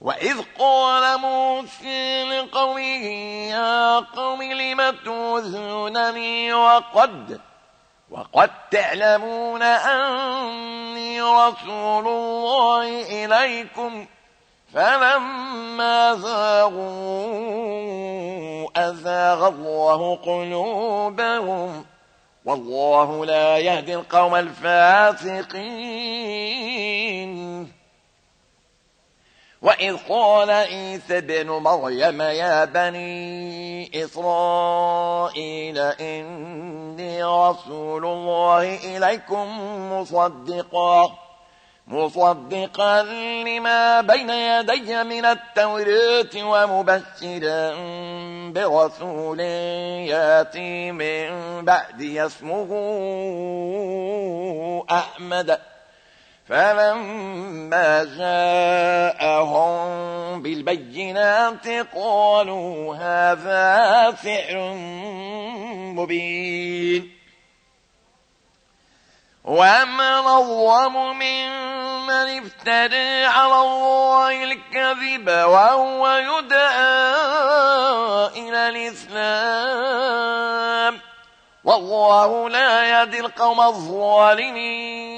وإذ قال موسى لقومه يا قوم لم توذونني وقد وقد تعلمون أني رسول الله إليكم فلما زاغوا أزاغ الله قلوبهم والله لا يهدي القوم الفاسقين وإذ قال عيسى بن مريم يا بني إسرائيل إني رسول الله إليكم مصدقا مصدقا لما بين يدي من التوراة ومبشرا برسول ياتي من بعد اسمه أحمد. فلما جاءهم بالبينات قالوا هذا سحر مبين. ومن الظلم ممن افترى على الله الكذب وهو يدعى إلى الإسلام. والله لا يهدي القوم الظالمين.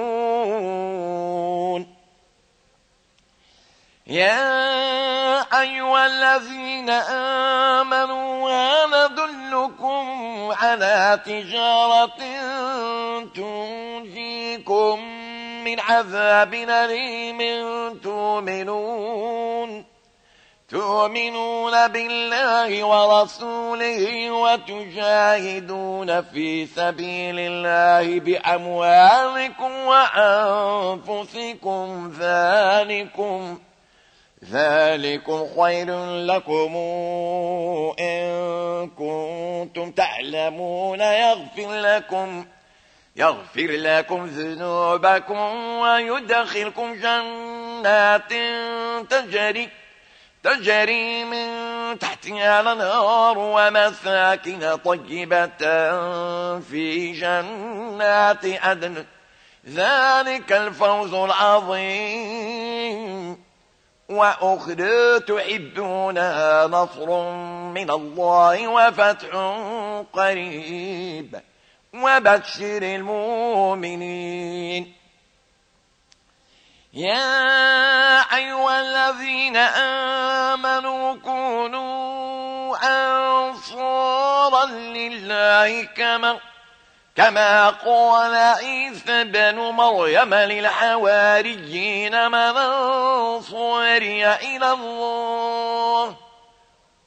يا أيها الذين آمنوا أندلكم على تجارة تنجيكم من عذاب أليم. تؤمنون تؤمنون بالله ورسوله وتجاهدون في سبيل الله بأموالكم وأنفسكم. ذلكم ذلكم خير لكم إن كنتم تعلمون. يغفر لكم يغفر لكم ذنوبكم ويدخلكم جنات تجري تجري من تحتها الأنهار ومساكن طيبة في جنات عدن ذلك الفوز العظيم. وأخرى تحبونها نصر من الله وفتح قريب. وبشر المؤمنين. يا أيها الذين آمنوا كونوا أنصارا لله كما كما قال عيسى بن مريم للحواريين من أنصاري إلى الله.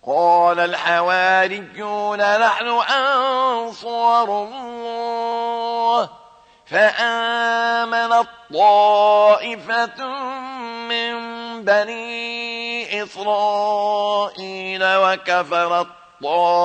قال الحواريون نحن أنصار الله. فآمنت طائفة من بني إسرائيل وكفرت طائفة.